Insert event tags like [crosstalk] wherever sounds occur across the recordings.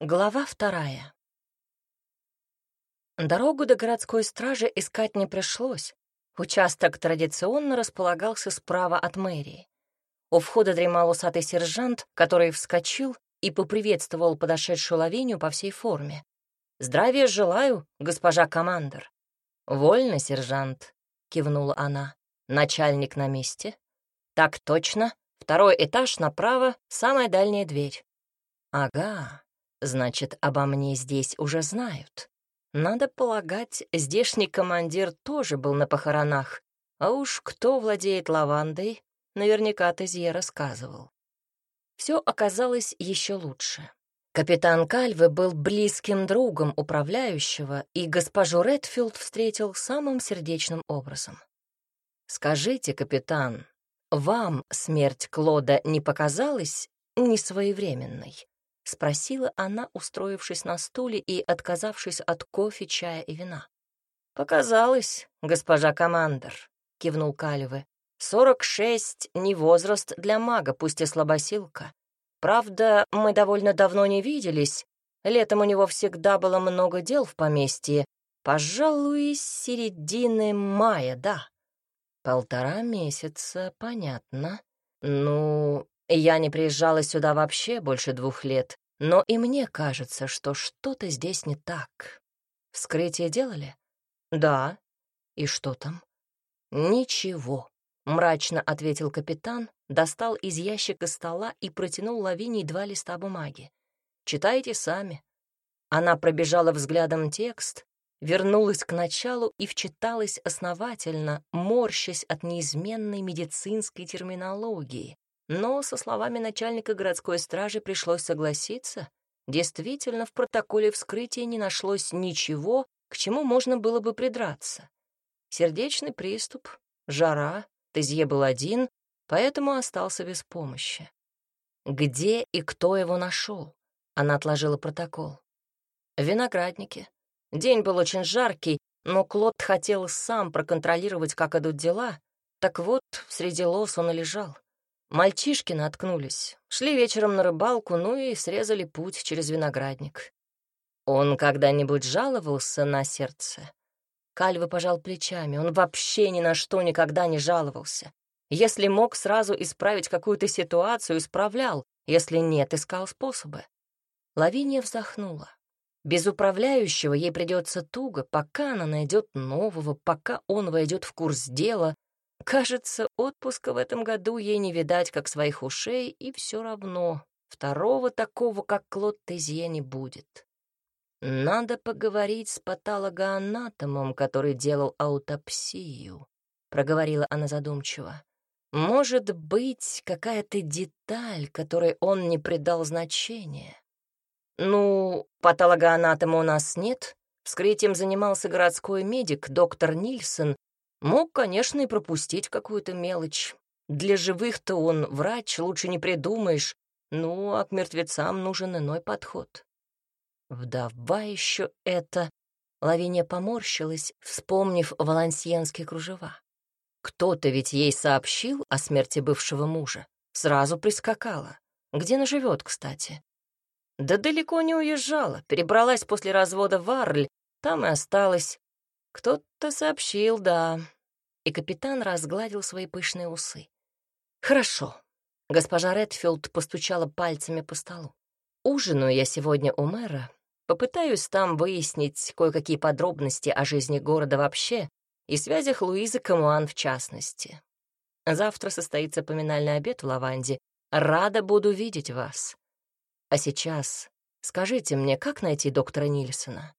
Глава вторая. Дорогу до городской стражи искать не пришлось. Участок традиционно располагался справа от мэрии. У входа дремал усатый сержант, который вскочил и поприветствовал подошедшую лавинию по всей форме. «Здравия желаю, госпожа командор». «Вольно, сержант», — кивнула она. «Начальник на месте?» «Так точно. Второй этаж направо, самая дальняя дверь». «Ага, Значит, обо мне здесь уже знают. Надо полагать, здешний командир тоже был на похоронах. А уж кто владеет лавандой, наверняка Тезье рассказывал. Все оказалось еще лучше. Капитан Кальве был близким другом управляющего, и госпожу Редфилд встретил самым сердечным образом. «Скажите, капитан, вам смерть Клода не показалась несвоевременной?» — спросила она, устроившись на стуле и отказавшись от кофе, чая и вина. «Показалось, госпожа командор», — кивнул Калевы. «Сорок шесть — не возраст для мага, пусть и слабосилка. Правда, мы довольно давно не виделись. Летом у него всегда было много дел в поместье. Пожалуй, с середины мая, да. Полтора месяца, понятно. Ну, я не приезжала сюда вообще больше двух лет, но и мне кажется, что что-то здесь не так. Вскрытие делали? Да. И что там? Ничего, мрачно ответил капитан, достал из ящика стола и протянул Лавине два листа бумаги. Читайте сами. Она пробежала взглядом текст, вернулась к началу и вчиталась основательно, морщась от неизменной медицинской терминологии. Но со словами начальника городской стражи пришлось согласиться. Действительно, в протоколе вскрытия не нашлось ничего, к чему можно было бы придраться. Сердечный приступ, жара, Тезье был один, поэтому остался без помощи. Где и кто его нашел? Она отложила протокол. В винограднике. День был очень жаркий, но Клод хотел сам проконтролировать, как идут дела. Так вот, среди лос он и лежал. Мальчишки наткнулись, шли вечером на рыбалку, ну и срезали путь через виноградник. Он когда-нибудь жаловался на сердце? Кальва пожал плечами, он вообще ни на что никогда не жаловался. Если мог сразу исправить какую-то ситуацию, исправлял, если нет, искал способы. Лавиния вздохнула. Без управляющего ей придется туго, пока она найдет нового, пока он войдет в курс дела, Кажется, отпуска в этом году ей не видать, как своих ушей, и все равно второго такого, как Клод Тезье, не будет. Надо поговорить с патологоанатомом, который делал аутопсию, проговорила она задумчиво. Может быть, какая-то деталь, которой он не придал значения. Ну, патологоанатома у нас нет. Вскрытием занимался городской медик, доктор Нильсон, Мог, конечно, и пропустить какую-то мелочь. Для живых-то он врач, лучше не придумаешь. Ну, а к мертвецам нужен иной подход. Вдова еще это... Лавиния поморщилась, вспомнив валансьенские кружева. Кто-то ведь ей сообщил о смерти бывшего мужа. Сразу прискакала. Где она живет, кстати? Да далеко не уезжала. Перебралась после развода в Арль, там и осталась. Кто-то сообщил, да. И капитан разгладил свои пышные усы. Хорошо. Госпожа Редфилд постучала пальцами по столу. Ужинаю я сегодня у мэра. Попытаюсь там выяснить кое-какие подробности о жизни города вообще и связях Луизы Камуан в частности. Завтра состоится поминальный обед в Лаванде. Рада буду видеть вас. А сейчас скажите мне, как найти доктора Нильсона?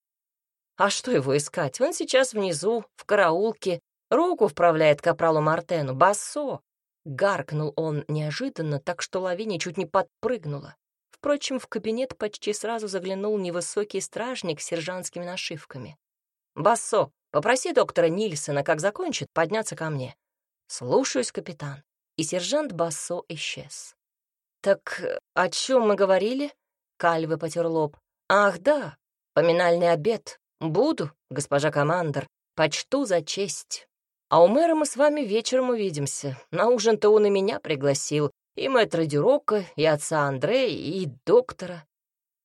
А что его искать? Он сейчас внизу, в караулке, руку вправляет капралу Мартену. Бассо! Гаркнул он неожиданно, так что Лавиния чуть не подпрыгнула. Впрочем, в кабинет почти сразу заглянул невысокий стражник с сержантскими нашивками. «Бассо, попроси доктора Нильсона, как закончит, подняться ко мне». «Слушаюсь, капитан». И сержант Бассо исчез. «Так о чем мы говорили?» Кальвы потер лоб. «Ах, да, поминальный обед. «Буду, госпожа командор, почту за честь. А у мэра мы с вами вечером увидимся. На ужин-то он и меня пригласил, и мэтра Дюрока, и отца Андрея, и доктора».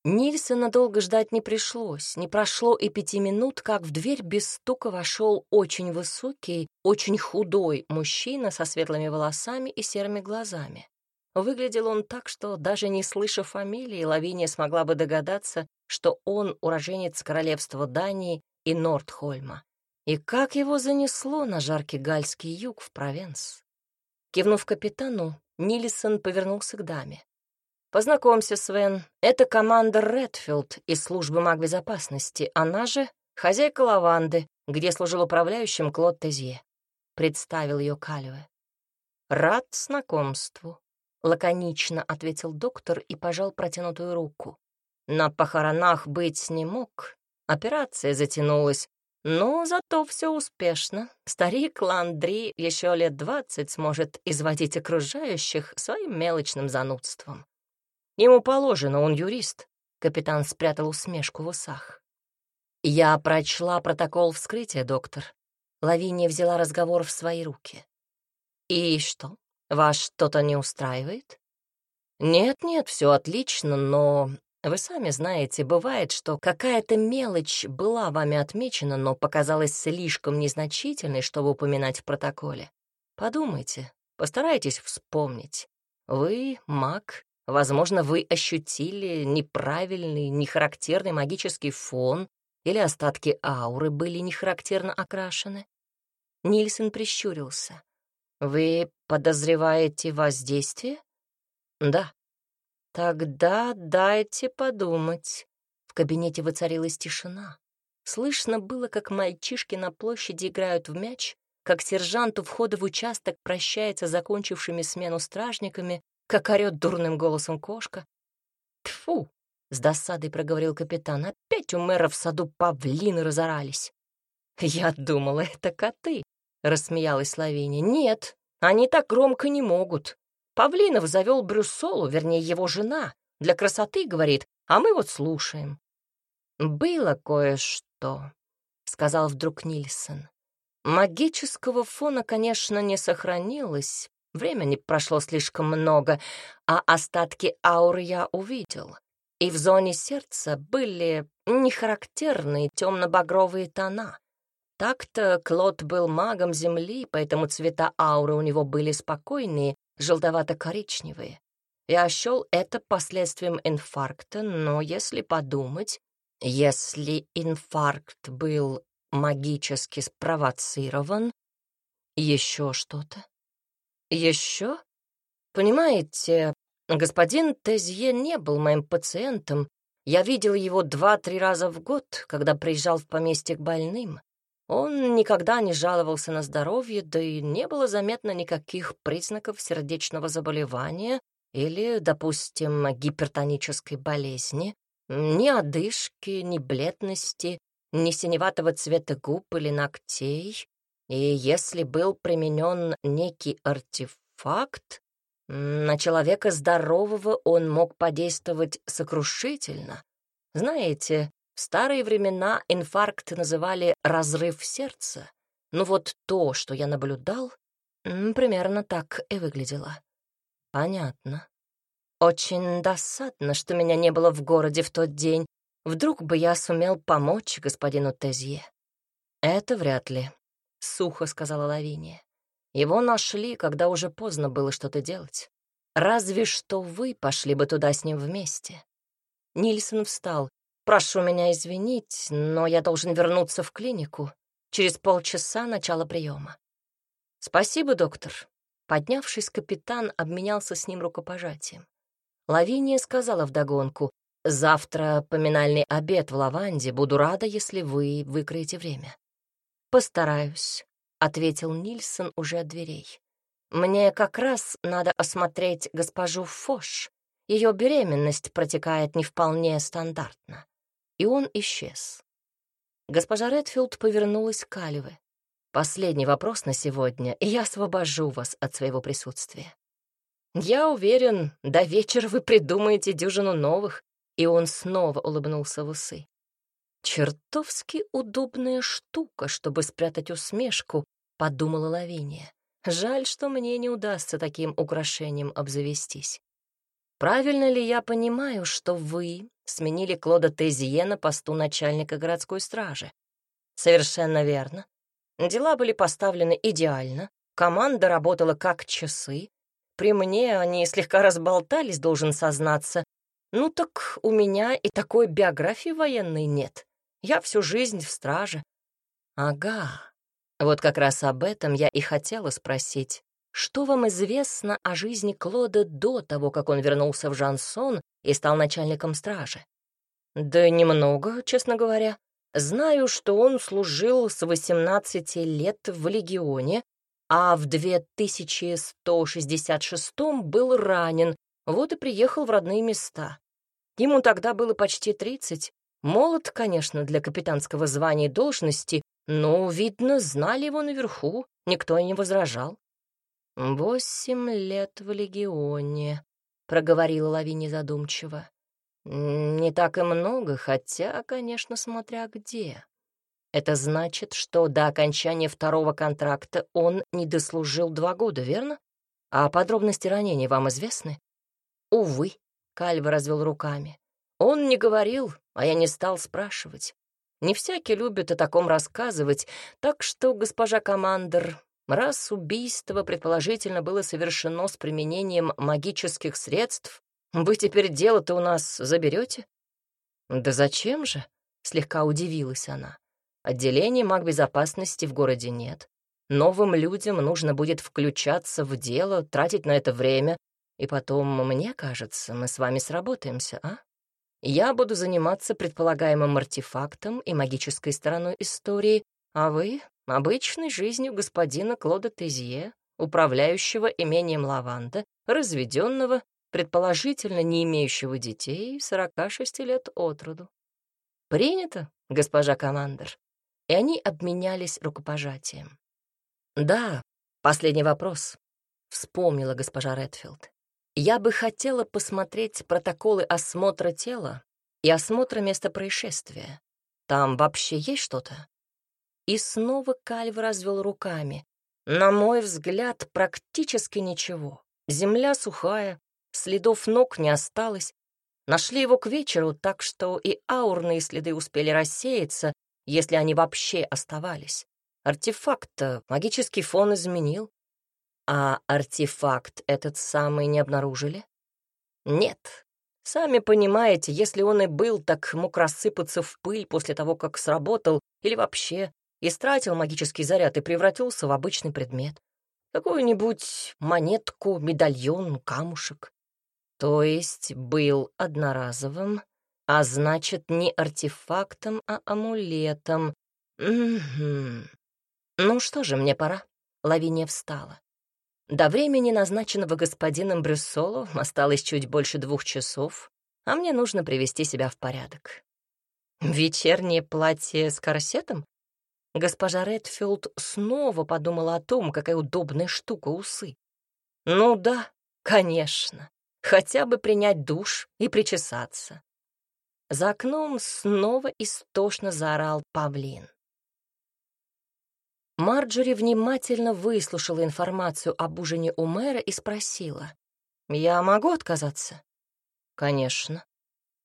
Нильсона долго ждать не пришлось. Не прошло и пяти минут, как в дверь без стука вошел очень высокий, очень худой мужчина со светлыми волосами и серыми глазами. Выглядел он так, что, даже не слыша фамилии, Лавиния смогла бы догадаться, что он уроженец королевства Дании и Нордхольма. И как его занесло на жаркий гальский юг в Провенс. Кивнув капитану, Нильсон повернулся к даме. «Познакомься, Свен, это команда Редфилд из службы магбезопасности, она же хозяйка лаванды, где служил управляющим Клод Тезье», — представил ее Калеве. «Рад знакомству», — лаконично ответил доктор и пожал протянутую руку. «На похоронах быть не мог, операция затянулась, но зато все успешно. Старик Ландри еще лет двадцать сможет изводить окружающих своим мелочным занудством. Ему положено, он юрист. Капитан спрятал усмешку в усах. Я прочла протокол вскрытия, доктор. Лавиния взяла разговор в свои руки. И что, вас что-то не устраивает? Нет-нет, все отлично, но вы сами знаете, бывает, что какая-то мелочь была вами отмечена, но показалась слишком незначительной, чтобы упоминать в протоколе. Подумайте, постарайтесь вспомнить. Вы маг, возможно, вы ощутили неправильный, нехарактерный магический фон или остатки ауры были нехарактерно окрашены. Нильсон прищурился. Вы подозреваете воздействие? Да. «Тогда дайте подумать». В кабинете воцарилась тишина. Слышно было, как мальчишки на площади играют в мяч, как сержант у входа в участок прощается с закончившими смену стражниками, как орёт дурным голосом кошка. Тфу! с досадой проговорил капитан. «Опять у мэра в саду павлины разорались». «Я думала, это коты», — рассмеялась Лавиния. «Нет, они так громко не могут. Павлинов завел Брюссолу, вернее, его жена. Для красоты, говорит, а мы вот слушаем. «Было кое-что», — сказал вдруг Нильсон. «Магического фона, конечно, не сохранилось, времени прошло слишком много, а остатки ауры я увидел. И в зоне сердца были нехарактерные темно-багровые тона. Так-то Клод был магом Земли, поэтому цвета ауры у него были спокойные, желтовато-коричневые. Я счел это последствием инфаркта, но если подумать, если инфаркт был магически спровоцирован, еще что-то? Еще? Понимаете, господин Тезье не был моим пациентом. Я видел его два-три раза в год, когда приезжал в поместье к больным. Он никогда не жаловался на здоровье, да и не было заметно никаких признаков сердечного заболевания или, допустим, гипертонической болезни, ни одышки, ни бледности, ни синеватого цвета губ или ногтей. И если был применен некий артефакт, на человека здорового он мог подействовать сокрушительно. Знаете, в старые времена инфаркт называли «разрыв сердца». Ну вот то, что я наблюдал, примерно так и выглядело. Понятно. Очень досадно, что меня не было в городе в тот день. Вдруг бы я сумел помочь господину Тезье. Это вряд ли, — сухо сказала Лавиния. Его нашли, когда уже поздно было что-то делать. Разве что вы пошли бы туда с ним вместе. Нильсон встал. «Прошу меня извинить, но я должен вернуться в клинику. Через полчаса начало приема». «Спасибо, доктор». Поднявшись, капитан обменялся с ним рукопожатием. Лавиния сказала вдогонку, «Завтра поминальный обед в Лаванде. Буду рада, если вы выкроете время». «Постараюсь», — ответил Нильсон уже от дверей. «Мне как раз надо осмотреть госпожу Фош. Ее беременность протекает не вполне стандартно» и он исчез. Госпожа Редфилд повернулась к Аливе. «Последний вопрос на сегодня, и я освобожу вас от своего присутствия. Я уверен, до вечера вы придумаете дюжину новых», и он снова улыбнулся в усы. «Чертовски удобная штука, чтобы спрятать усмешку», — подумала Лавиния. «Жаль, что мне не удастся таким украшением обзавестись. Правильно ли я понимаю, что вы сменили Клода Тезье на посту начальника городской стражи. Совершенно верно. Дела были поставлены идеально, команда работала как часы. При мне они слегка разболтались, должен сознаться. Ну так у меня и такой биографии военной нет. Я всю жизнь в страже. Ага, вот как раз об этом я и хотела спросить. Что вам известно о жизни Клода до того, как он вернулся в Жансон и стал начальником стражи? Да немного, честно говоря. Знаю, что он служил с 18 лет в легионе, а в 2166 был ранен, вот и приехал в родные места. Ему тогда было почти 30. Молод, конечно, для капитанского звания и должности, но, видно, знали его наверху, никто и не возражал. «Восемь лет в легионе», — проговорила Лавини задумчиво. «Не так и много, хотя, конечно, смотря где. Это значит, что до окончания второго контракта он не дослужил два года, верно? А подробности ранения вам известны?» «Увы», — Кальва развел руками. «Он не говорил, а я не стал спрашивать. Не всякий любит о таком рассказывать, так что, госпожа командир, Раз убийство, предположительно, было совершено с применением магических средств, вы теперь дело-то у нас заберете? Да зачем же? Слегка удивилась она. Отделения магбезопасности в городе нет. Новым людям нужно будет включаться в дело, тратить на это время, и потом, мне кажется, мы с вами сработаемся, а? Я буду заниматься предполагаемым артефактом и магической стороной истории, а вы — обычной жизнью господина Клода Тезье, управляющего имением Лаванда, разведенного, предположительно не имеющего детей, 46 лет от роду. «Принято, госпожа командир». И они обменялись рукопожатием. «Да, последний вопрос», — вспомнила госпожа Редфилд. «Я бы хотела посмотреть протоколы осмотра тела и осмотра места происшествия. Там вообще есть что-то?» И снова Кальв развел руками. На мой взгляд, практически ничего. Земля сухая, следов ног не осталось. Нашли его к вечеру, так что и аурные следы успели рассеяться, если они вообще оставались. Артефакт магический фон изменил. А артефакт этот самый не обнаружили? Нет. Сами понимаете, если он и был, так мог рассыпаться в пыль после того, как сработал, или вообще истратил магический заряд и превратился в обычный предмет. Какую-нибудь монетку, медальон, камушек. То есть был одноразовым, а значит, не артефактом, а амулетом. Угу. Ну что же, мне пора. Лавиния встала. До времени, назначенного господином Брюссоло, осталось чуть больше двух часов, а мне нужно привести себя в порядок. Вечернее платье с корсетом? Госпожа Редфилд снова подумала о том, какая удобная штука усы. Ну да, конечно, хотя бы принять душ и причесаться. За окном снова истошно заорал павлин. Марджори внимательно выслушала информацию об ужине у мэра и спросила. «Я могу отказаться?» «Конечно».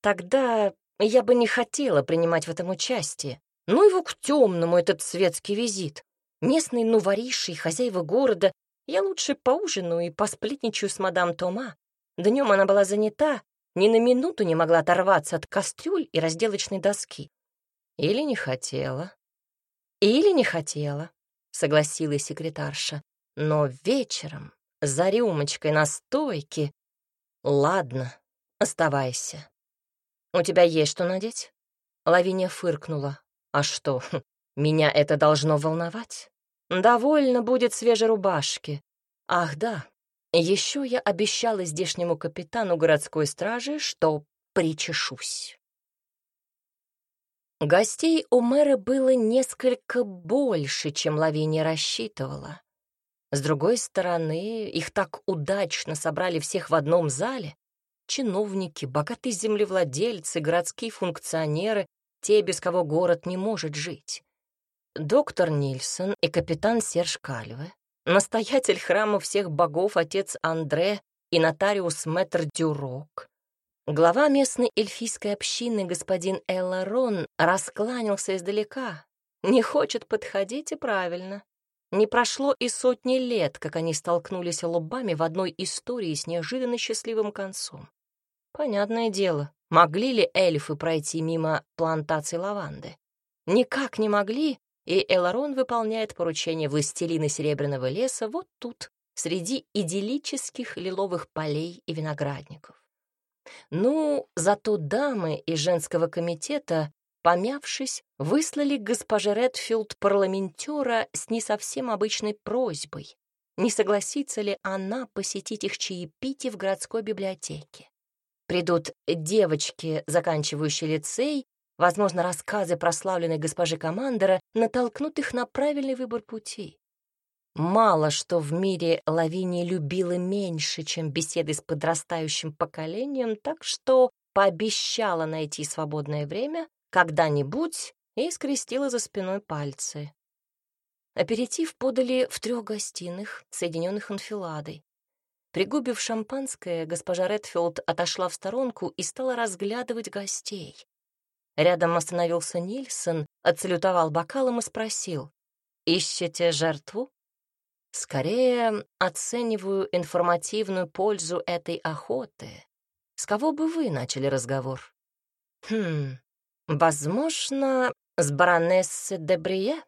«Тогда я бы не хотела принимать в этом участие. Ну его к темному, этот светский визит. Местные новориши и хозяева города. Я лучше поужинаю и посплетничаю с мадам Тома. Днем она была занята, ни на минуту не могла оторваться от кастрюль и разделочной доски. Или не хотела. Или не хотела, согласилась секретарша. Но вечером, за рюмочкой на стойке... Ладно, оставайся. У тебя есть что надеть? Лавиния фыркнула. А что, [laughs] меня это должно волновать? Довольно будет свежей рубашки. Ах да, еще я обещала здешнему капитану городской стражи, что причешусь. Гостей у мэра было несколько больше, чем Лавиния рассчитывала. С другой стороны, их так удачно собрали всех в одном зале. Чиновники, богатые землевладельцы, городские функционеры те, без кого город не может жить. Доктор Нильсон и капитан Серж Кальве, настоятель храма всех богов отец Андре и нотариус Мэтр Дюрок, Глава местной эльфийской общины господин Элларон раскланялся издалека. Не хочет подходить и правильно. Не прошло и сотни лет, как они столкнулись лбами в одной истории с неожиданно счастливым концом. Понятное дело, могли ли эльфы пройти мимо плантации лаванды? Никак не могли, и Эларон выполняет поручение властелина Серебряного леса вот тут, среди идиллических лиловых полей и виноградников. Ну, зато дамы из женского комитета Помявшись, выслали госпоже Редфилд парламентера с не совсем обычной просьбой, не согласится ли она посетить их чаепитие в городской библиотеке. Придут девочки, заканчивающие лицей, возможно, рассказы прославленной госпожи командора натолкнут их на правильный выбор пути. Мало что в мире Лавиния любила меньше, чем беседы с подрастающим поколением, так что пообещала найти свободное время когда-нибудь и скрестила за спиной пальцы. Аперитив подали в трех гостиных, соединенных анфиладой. Пригубив шампанское, госпожа Редфилд отошла в сторонку и стала разглядывать гостей. Рядом остановился Нильсон, отсалютовал бокалом и спросил, «Ищете жертву?» «Скорее оцениваю информативную пользу этой охоты. С кого бы вы начали разговор?» «Хм, Возможно, с баронессы де Брие,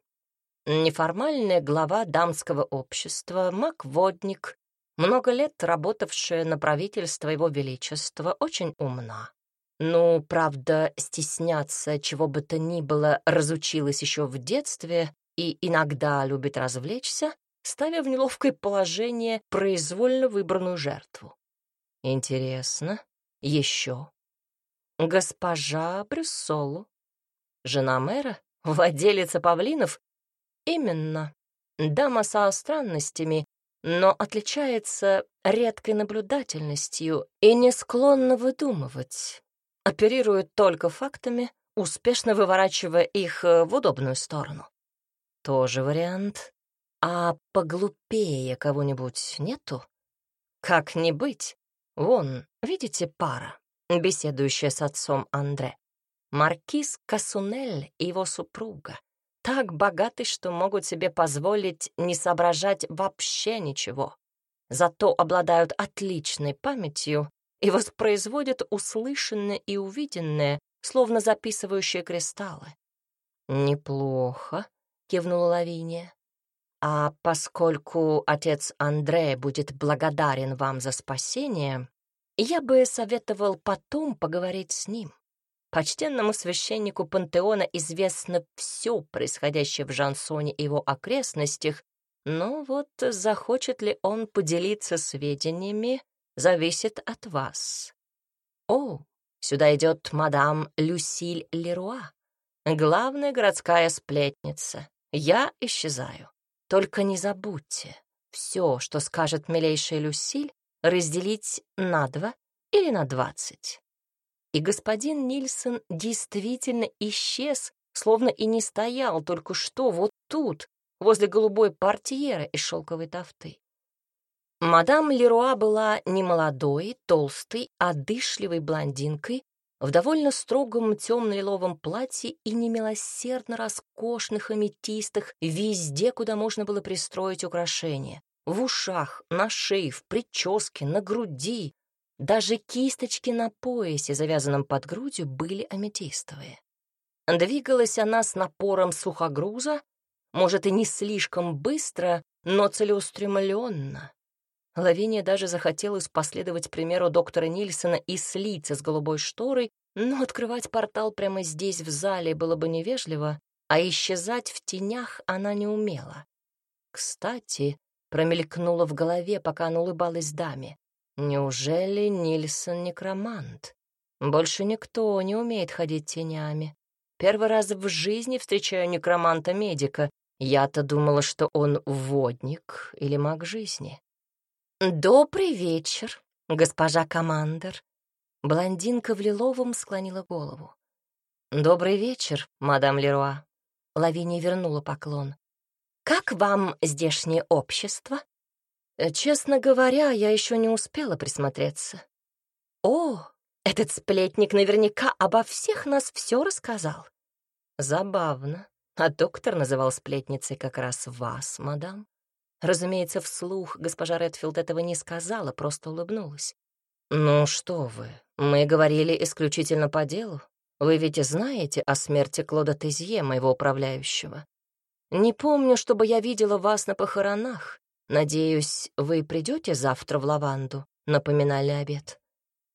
неформальная глава дамского общества, маг-водник, много лет работавшая на правительство его величества, очень умна. Ну, правда, стесняться чего бы то ни было разучилась еще в детстве и иногда любит развлечься, ставя в неловкое положение произвольно выбранную жертву. Интересно. Еще. Госпожа Брюссолу. Жена мэра? Владелица павлинов? Именно. Дама со странностями, но отличается редкой наблюдательностью и не склонна выдумывать. Оперирует только фактами, успешно выворачивая их э, в удобную сторону. Тоже вариант. А поглупее кого-нибудь нету? Как не быть? Вон, видите, пара беседующая с отцом Андре. Маркиз Касунель и его супруга. Так богаты, что могут себе позволить не соображать вообще ничего. Зато обладают отличной памятью и воспроизводят услышанное и увиденное, словно записывающие кристаллы. «Неплохо», — кивнула Лавиния. «А поскольку отец Андре будет благодарен вам за спасение, я бы советовал потом поговорить с ним. Почтенному священнику пантеона известно все происходящее в Жансоне и его окрестностях, но вот захочет ли он поделиться сведениями, зависит от вас. О, сюда идет мадам Люсиль Леруа, главная городская сплетница. Я исчезаю. Только не забудьте, все, что скажет милейшая Люсиль, разделить на два или на двадцать. И господин Нильсон действительно исчез, словно и не стоял только что вот тут, возле голубой портьеры из шелковой тофты. Мадам Леруа была не молодой, толстой, а дышливой блондинкой в довольно строгом темно-лиловом платье и немилосердно роскошных аметистах везде, куда можно было пристроить украшения. В ушах, на шее, в прическе, на груди. Даже кисточки на поясе, завязанном под грудью, были аметистовые. Двигалась она с напором сухогруза, может, и не слишком быстро, но целеустремленно. Лавиния даже захотелось последовать примеру доктора Нильсона и слиться с голубой шторой, но открывать портал прямо здесь, в зале, было бы невежливо, а исчезать в тенях она не умела. Кстати, промелькнуло в голове, пока она улыбалась даме. Неужели Нильсон некромант? Больше никто не умеет ходить тенями. Первый раз в жизни встречаю некроманта-медика. Я-то думала, что он водник или маг жизни. «Добрый вечер, госпожа командор». Блондинка в лиловом склонила голову. «Добрый вечер, мадам Леруа». Лавиния вернула поклон. «Как вам здешнее общество?» Э, «Честно говоря, я еще не успела присмотреться». «О, Этот сплетник наверняка обо всех нас все рассказал. Забавно. А доктор называл сплетницей как раз вас, мадам. Разумеется, вслух госпожа Редфилд этого не сказала, просто улыбнулась. «Ну что вы, мы говорили исключительно по делу. Вы ведь знаете о смерти Клода Тезье, моего управляющего. Не помню, чтобы я видела вас на похоронах. Надеюсь, вы придете завтра в Лаванду на поминальный обед?»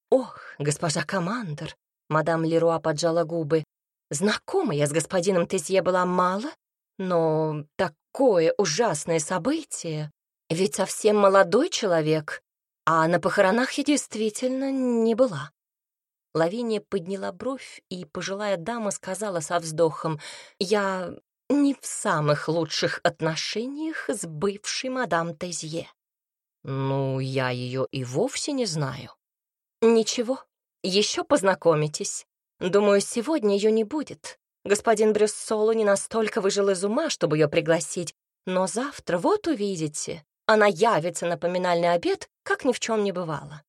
«Ох, госпожа командор!» — мадам Леруа поджала губы. «Знакома я с господином Тезье была мало, но такое ужасное событие. Ведь совсем молодой человек, а на похоронах я действительно не была». Лавиния подняла бровь, и пожилая дама сказала со вздохом, «Я не в самых лучших отношениях с бывшей мадам Тезье». «Ну, я ее и вовсе не знаю». «Ничего, еще познакомитесь. Думаю, сегодня ее не будет. Господин Брюссоло не настолько выжил из ума, чтобы ее пригласить, но завтра, вот увидите, она явится на поминальный обед, как ни в чем не бывало.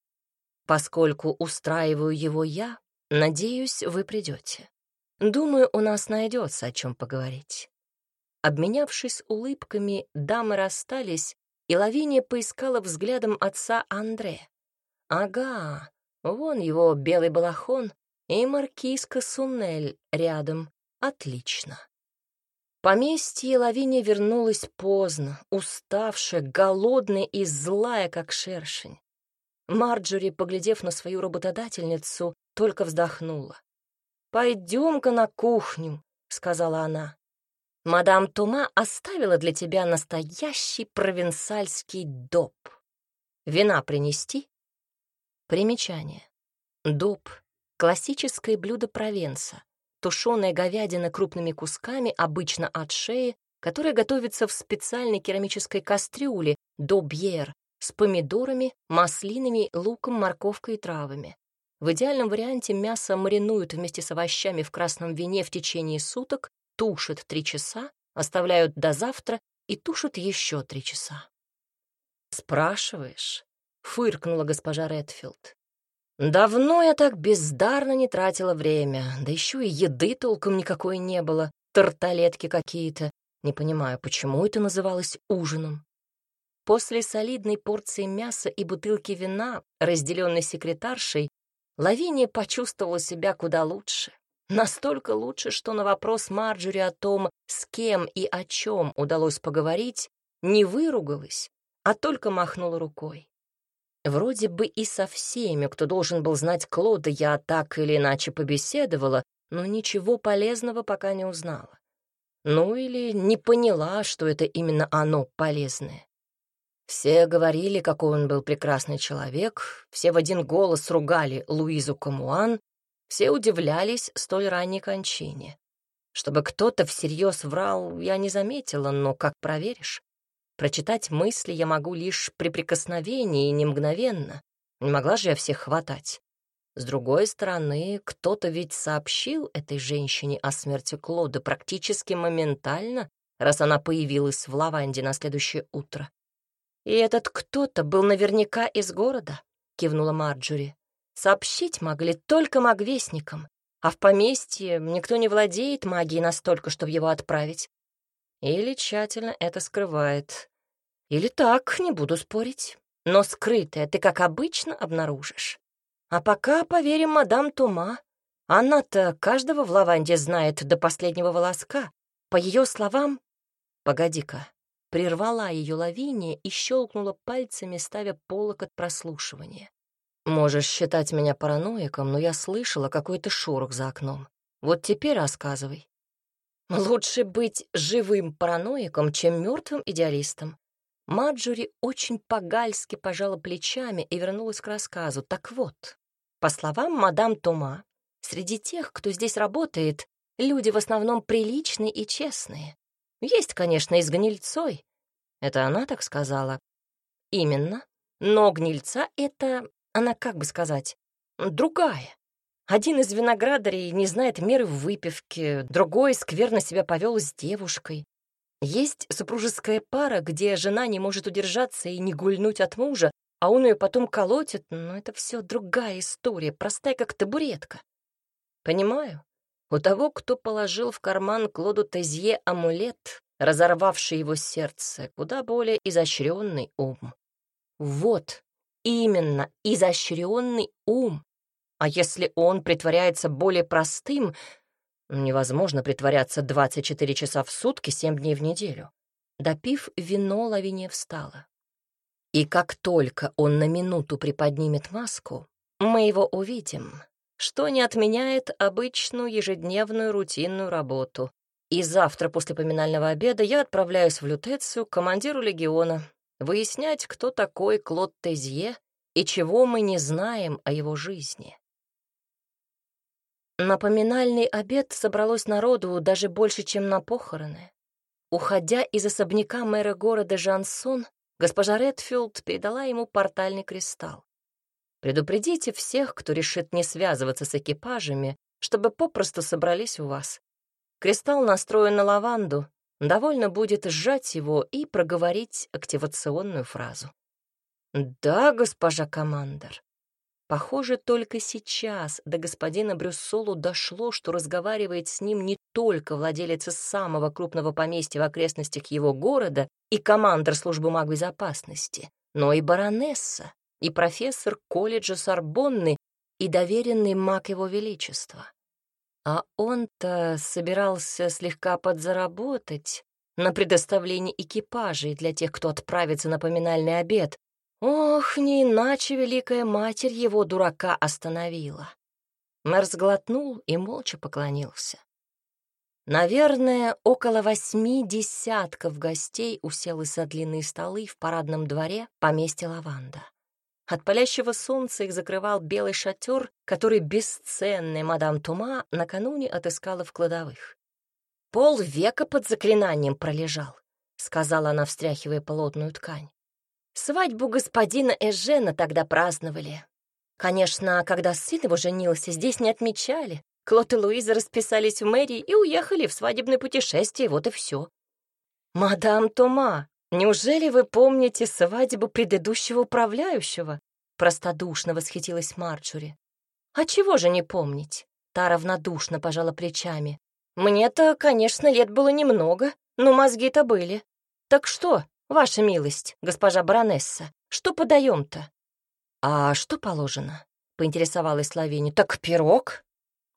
Поскольку устраиваю его я, надеюсь, вы придете. Думаю, у нас найдется о чем поговорить. Обменявшись улыбками, дамы расстались, и Лавиния поискала взглядом отца Андре. Ага, Вон его белый балахон и маркизка Суннель рядом. Отлично. Поместье Лавиния вернулась поздно, уставшая, голодная и злая, как шершень. Марджори, поглядев на свою работодательницу, только вздохнула. «Пойдем-ка на кухню», — сказала она. «Мадам Тума оставила для тебя настоящий провинциальский доп. Вина принести?» Примечание. Доп — классическое блюдо Провенса. Тушеная говядина крупными кусками, обычно от шеи, которая готовится в специальной керамической кастрюле добьер с помидорами, маслинами, луком, морковкой и травами. В идеальном варианте мясо маринуют вместе с овощами в красном вине в течение суток, тушат три часа, оставляют до завтра и тушат еще три часа. «Спрашиваешь?» фыркнула госпожа Редфилд. Давно я так бездарно не тратила время, да еще и еды толком никакой не было, тарталетки какие-то. Не понимаю, почему это называлось ужином. После солидной порции мяса и бутылки вина, разделенной секретаршей, Лавиния почувствовала себя куда лучше. Настолько лучше, что на вопрос Марджори о том, с кем и о чем удалось поговорить, не выругалась, а только махнула рукой. Вроде бы и со всеми, кто должен был знать Клода, я так или иначе побеседовала, но ничего полезного пока не узнала. Ну или не поняла, что это именно оно полезное. Все говорили, какой он был прекрасный человек, все в один голос ругали Луизу Камуан, все удивлялись столь ранней кончине. Чтобы кто-то всерьез врал, я не заметила, но как проверишь? Прочитать мысли я могу лишь при прикосновении, не мгновенно. Не могла же я всех хватать. С другой стороны, кто-то ведь сообщил этой женщине о смерти Клода практически моментально, раз она появилась в лаванде на следующее утро. «И этот кто-то был наверняка из города», — кивнула Марджори. «Сообщить могли только магвестникам, а в поместье никто не владеет магией настолько, чтобы его отправить. Или тщательно это скрывает. Или так, не буду спорить. Но скрытое ты, как обычно, обнаружишь. А пока поверим мадам Тума. Она-то каждого в лаванде знает до последнего волоска. По ее словам... Погоди-ка. Прервала ее лавиния и щелкнула пальцами, ставя полок от прослушивания. Можешь считать меня параноиком, но я слышала какой-то шорох за окном. Вот теперь рассказывай. Лучше быть живым параноиком, чем мертвым идеалистом. Маджури очень по-гальски пожала плечами и вернулась к рассказу. Так вот, по словам мадам Тома, среди тех, кто здесь работает, люди в основном приличные и честные. Есть, конечно, и с гнильцой. Это она так сказала? Именно. Но гнильца — это, она как бы сказать, другая. Один из виноградарей не знает меры в выпивке, другой скверно себя повел с девушкой. Есть супружеская пара, где жена не может удержаться и не гульнуть от мужа, а он ее потом колотит, но это все другая история, простая как табуретка. Понимаю, у того, кто положил в карман Клоду Тезье амулет, разорвавший его сердце, куда более изощренный ум. Вот, именно изощренный ум. А если он притворяется более простым, невозможно притворяться 24 часа в сутки, 7 дней в неделю. Допив вино, Лавиния встала. И как только он на минуту приподнимет маску, мы его увидим, что не отменяет обычную ежедневную рутинную работу. И завтра после поминального обеда я отправляюсь в Лютецию к командиру легиона выяснять, кто такой Клод Тезье и чего мы не знаем о его жизни. На поминальный обед собралось народу даже больше, чем на похороны. Уходя из особняка мэра города Жансон, госпожа Редфилд передала ему портальный кристалл. Предупредите всех, кто решит не связываться с экипажами, чтобы попросту собрались у вас. Кристалл настроен на лаванду, довольно будет сжать его и проговорить активационную фразу. «Да, госпожа командор». Похоже, только сейчас до господина Брюссолу дошло, что разговаривает с ним не только владелец самого крупного поместья в окрестностях его города и командор службы магбезопасности, но и баронесса, и профессор колледжа Сорбонны, и доверенный маг его величества. А он-то собирался слегка подзаработать на предоставлении экипажей для тех, кто отправится на поминальный обед. Ох, не иначе Великая Матерь его дурака остановила. Мэр сглотнул и молча поклонился. Наверное, около восьми десятков гостей уселось за длинные столы в парадном дворе поместья Лаванда. От палящего солнца их закрывал белый шатер, который бесценная мадам Тума накануне отыскала в кладовых. «Пол века под заклинанием пролежал», — сказала она, встряхивая плотную ткань. «Свадьбу господина Эжена тогда праздновали. Конечно, когда сын его женился, здесь не отмечали. Клод и Луиза расписались в мэрии и уехали в свадебное путешествие, вот и все. «Мадам Тома, «Неужели вы помните свадьбу предыдущего управляющего?» Простодушно восхитилась Марджори. «А чего же не помнить?» Та равнодушно пожала плечами. «Мне-то, конечно, лет было немного, но мозги-то были. Так что, ваша милость, госпожа баронесса, что подаем-то?» «А что положено?» — поинтересовалась Лавини. «Так пирог.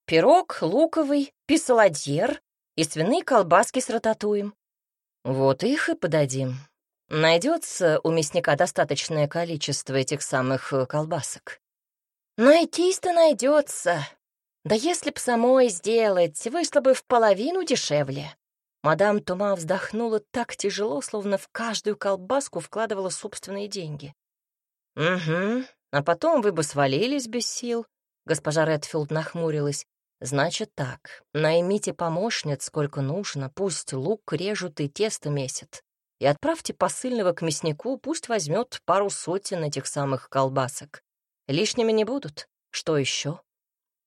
Пирог луковый, писаладьер и свиные колбаски с рататуем. Вот их и подадим. Найдется у мясника достаточное количество этих самых э, колбасок. Найтись-то найдется. Да если б самой сделать, вышло бы в половину дешевле. Мадам Тума вздохнула так тяжело, словно в каждую колбаску вкладывала собственные деньги. «Угу, а потом вы бы свалились без сил», — госпожа Редфилд нахмурилась. Значит так, наймите помощниц сколько нужно, пусть лук режут и тесто месят. И отправьте посыльного к мяснику, пусть возьмет пару сотен этих самых колбасок. Лишними не будут. Что еще?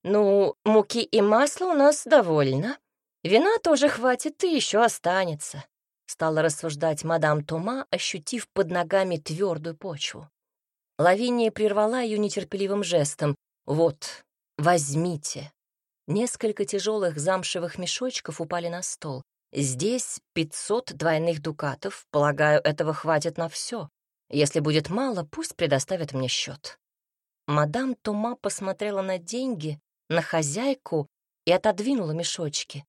Ну, муки и масла у нас довольно. Вина тоже хватит и еще останется. Стала рассуждать мадам Тома, ощутив под ногами твердую почву. Лавиния прервала ее нетерпеливым жестом. «Вот, возьмите, Несколько тяжелых замшевых мешочков упали на стол. Здесь пятьсот двойных дукатов, полагаю, этого хватит на все. Если будет мало, пусть предоставят мне счет. Мадам Тома посмотрела на деньги, на хозяйку и отодвинула мешочки.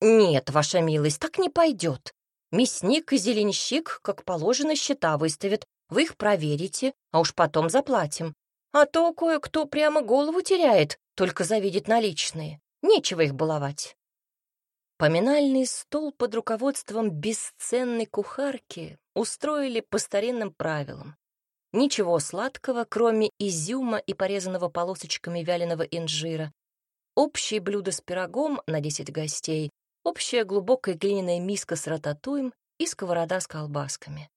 «Нет, ваша милость, так не пойдет. Мясник и зеленщик, как положено, счета выставят. Вы их проверите, а уж потом заплатим. А то кое-кто прямо голову теряет, только завидит наличные. Нечего их баловать. Поминальный стол под руководством бесценной кухарки устроили по старинным правилам. Ничего сладкого, кроме изюма и порезанного полосочками вяленого инжира. Общее блюдо с пирогом на 10 гостей, общая глубокая глиняная миска с рататуем и сковорода с колбасками.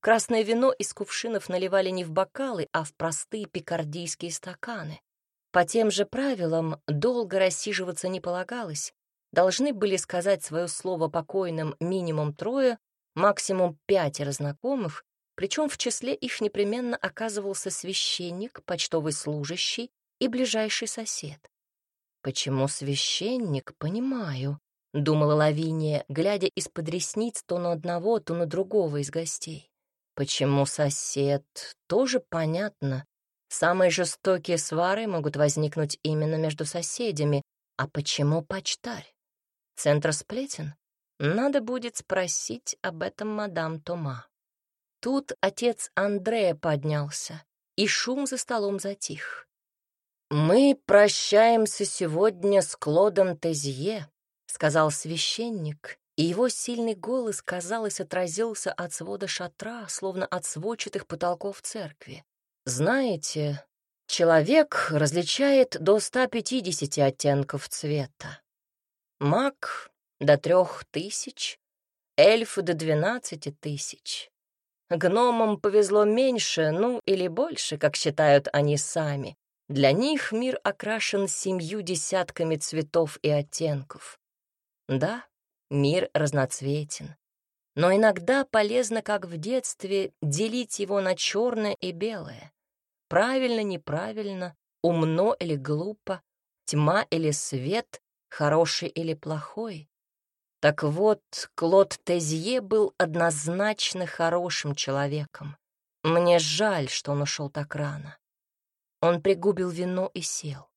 Красное вино из кувшинов наливали не в бокалы, а в простые пикардийские стаканы. По тем же правилам долго рассиживаться не полагалось. Должны были сказать свое слово покойным минимум трое, максимум пятеро знакомых, причем в числе их непременно оказывался священник, почтовый служащий и ближайший сосед. «Почему священник? Понимаю», — думала Лавиния, глядя из-под ресниц то на одного, то на другого из гостей. «Почему сосед? Тоже понятно. Самые жестокие свары могут возникнуть именно между соседями. А почему почтарь? Центр сплетен? Надо будет спросить об этом мадам Тома. Тут отец Андрея поднялся, и шум за столом затих. «Мы прощаемся сегодня с Клодом Тезье», — сказал священник, и его сильный голос, казалось, отразился от свода шатра, словно от сводчатых потолков церкви. «Знаете, человек различает до 150 оттенков цвета. Маг — до трех тысяч, эльф — до двенадцати тысяч. Гномам повезло меньше, ну или больше, как считают они сами. Для них мир окрашен семью десятками цветов и оттенков. Да, мир разноцветен. Но иногда полезно, как в детстве, делить его на черное и белое. Правильно, неправильно, умно или глупо, тьма или свет, хороший или плохой. Так вот, Клод Тезье был однозначно хорошим человеком. Мне жаль, что он ушел так рано. Он пригубил вино и сел.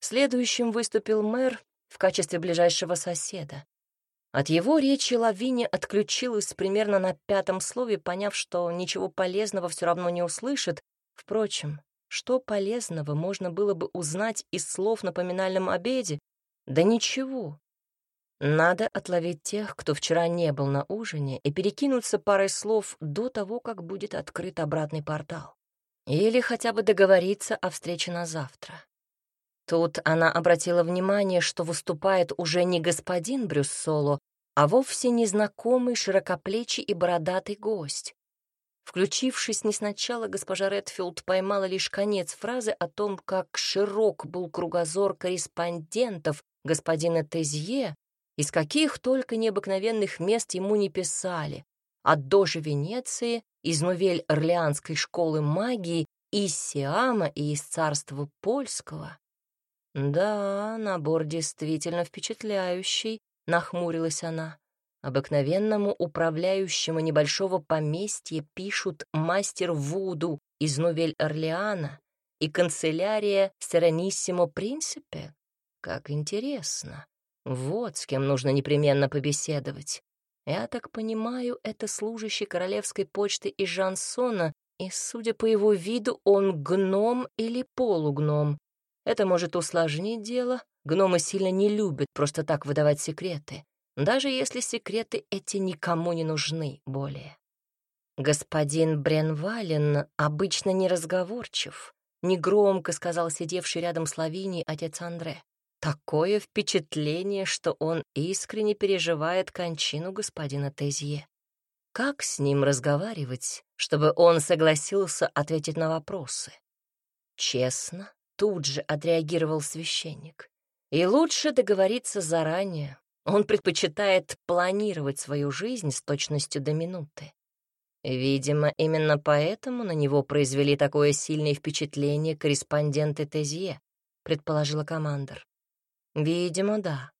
Следующим выступил мэр в качестве ближайшего соседа. От его речи Лавиния отключилась примерно на пятом слове, поняв, что ничего полезного все равно не услышит. Впрочем, что полезного можно было бы узнать из слов на поминальном обеде? Да ничего. Надо отловить тех, кто вчера не был на ужине, и перекинуться парой слов до того, как будет открыт обратный портал. Или хотя бы договориться о встрече на завтра. Тут она обратила внимание, что выступает уже не господин Брюссоло, а вовсе незнакомый широкоплечий и бородатый гость. Включившись не сначала, госпожа Редфилд поймала лишь конец фразы о том, как широк был кругозор корреспондентов господина Тезье, из каких только необыкновенных мест ему не писали, от дожи Венеции из новель Орлеанской школы магии, из Сиама и из царства польского. Да, набор действительно впечатляющий, нахмурилась она. Обыкновенному управляющему небольшого поместья пишут мастер Вуду из новель Орлеана и канцелярия Серениссимо Принципе. Как интересно. Вот с кем нужно непременно побеседовать. Я так понимаю, это служащий королевской почты из Жансона, и, судя по его виду, он гном или полугном. Это может усложнить дело. Гномы сильно не любят просто так выдавать секреты, даже если секреты эти никому не нужны более. Господин Бренвален обычно неразговорчив, негромко сказал сидевший рядом с Лавинией отец Андре. Такое впечатление, что он искренне переживает кончину господина Тезье. Как с ним разговаривать, чтобы он согласился ответить на вопросы? Честно, тут же отреагировал священник. И лучше договориться заранее. Он предпочитает планировать свою жизнь с точностью до минуты. Видимо, именно поэтому на него произвели такое сильное впечатление корреспонденты Тезье, предположила командор. Видимо, да.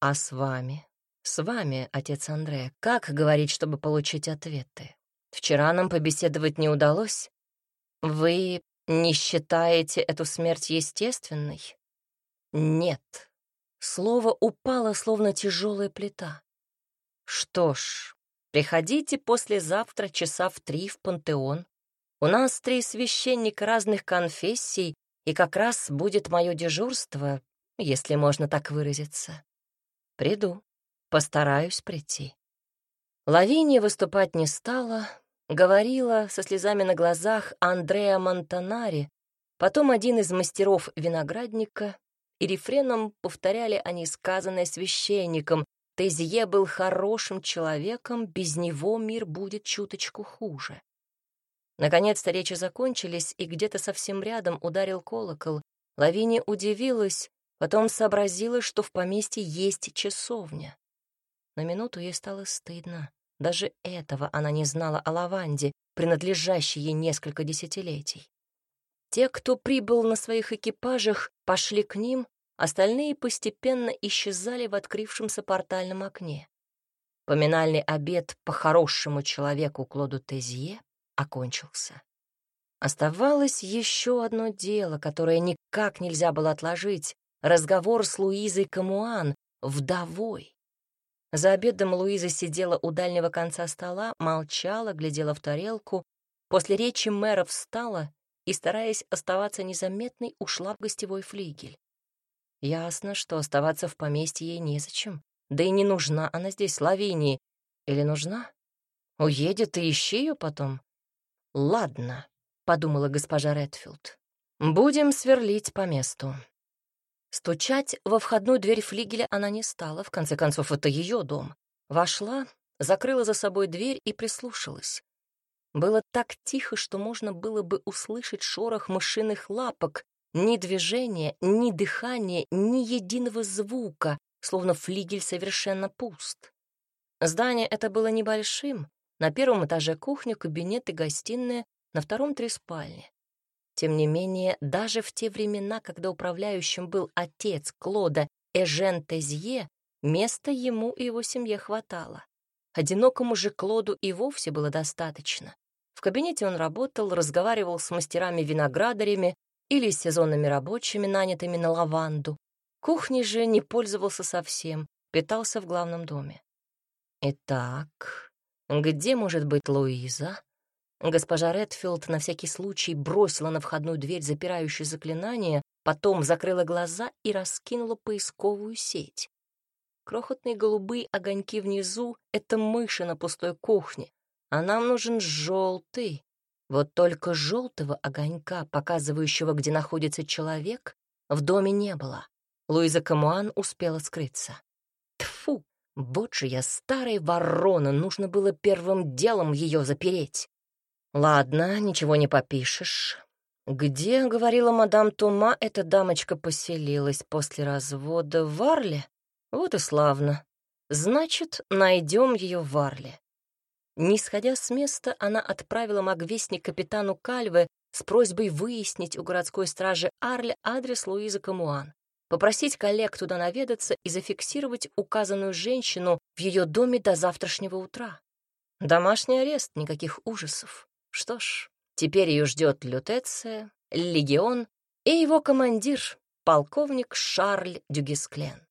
А с вами? С вами, отец Андре, как говорить, чтобы получить ответы? Вчера нам побеседовать не удалось. Вы не считаете эту смерть естественной? Нет. Слово упало, словно тяжелая плита. Что ж, приходите послезавтра часа в три в пантеон. У нас три священника разных конфессий, и как раз будет мое дежурство, если можно так выразиться. Приду, постараюсь прийти. Лавиния выступать не стала, говорила со слезами на глазах Андреа Монтанари, потом один из мастеров виноградника, и рефреном повторяли они сказанное священником Тезье был хорошим человеком, без него мир будет чуточку хуже. Наконец-то речи закончились, и где-то совсем рядом ударил колокол. Лавиния удивилась, Потом сообразила, что в поместье есть часовня. На минуту ей стало стыдно. Даже этого она не знала о лаванде, принадлежащий ей несколько десятилетий. Те, кто прибыл на своих экипажах, пошли к ним, остальные постепенно исчезали в открывшемся портальном окне. Поминальный обед по хорошему человеку Клоду Тезье окончился. Оставалось еще одно дело, которое никак нельзя было отложить — разговор с Луизой Камуан, вдовой. За обедом Луиза сидела у дальнего конца стола, молчала, глядела в тарелку. После речи мэра встала и, стараясь оставаться незаметной, ушла в гостевой флигель. Ясно, что оставаться в поместье ей незачем. Да и не нужна она здесь, Лавинии. Или нужна? Уедет и ищи ее потом. Ладно, — подумала госпожа Редфилд. Будем сверлить по месту. Стучать во входную дверь флигеля она не стала, в конце концов, это ее дом. Вошла, закрыла за собой дверь и прислушалась. Было так тихо, что можно было бы услышать шорох мышиных лапок, ни движения, ни дыхания, ни единого звука, словно флигель совершенно пуст. Здание это было небольшим. На первом этаже кухня, кабинет и гостиная, на втором — три спальни. Тем не менее, даже в те времена, когда управляющим был отец Клода Эжен Тезье, места ему и его семье хватало. Одинокому же Клоду и вовсе было достаточно. В кабинете он работал, разговаривал с мастерами-виноградарями или с сезонными рабочими, нанятыми на лаванду. Кухней же не пользовался совсем, питался в главном доме. Итак, где может быть Луиза? Госпожа Редфилд на всякий случай бросила на входную дверь запирающее заклинание, потом закрыла глаза и раскинула поисковую сеть. Крохотные голубые огоньки внизу — это мыши на пустой кухне, а нам нужен желтый. Вот только желтого огонька, показывающего, где находится человек, в доме не было. Луиза Камуан успела скрыться. Тфу, вот же я старая ворона, нужно было первым делом ее запереть. Ладно, ничего не попишешь. Где, говорила мадам Тума, эта дамочка поселилась после развода в Варле? Вот и славно. Значит, найдем ее в Варле. Не сходя с места, она отправила магвестник капитану Кальве с просьбой выяснить у городской стражи Арли адрес Луизы Камуан попросить коллег туда наведаться и зафиксировать указанную женщину в ее доме до завтрашнего утра. Домашний арест, никаких ужасов. Что ж, теперь ее ждет Лютеция, легион и его командир, полковник Шарль Дюгесклен.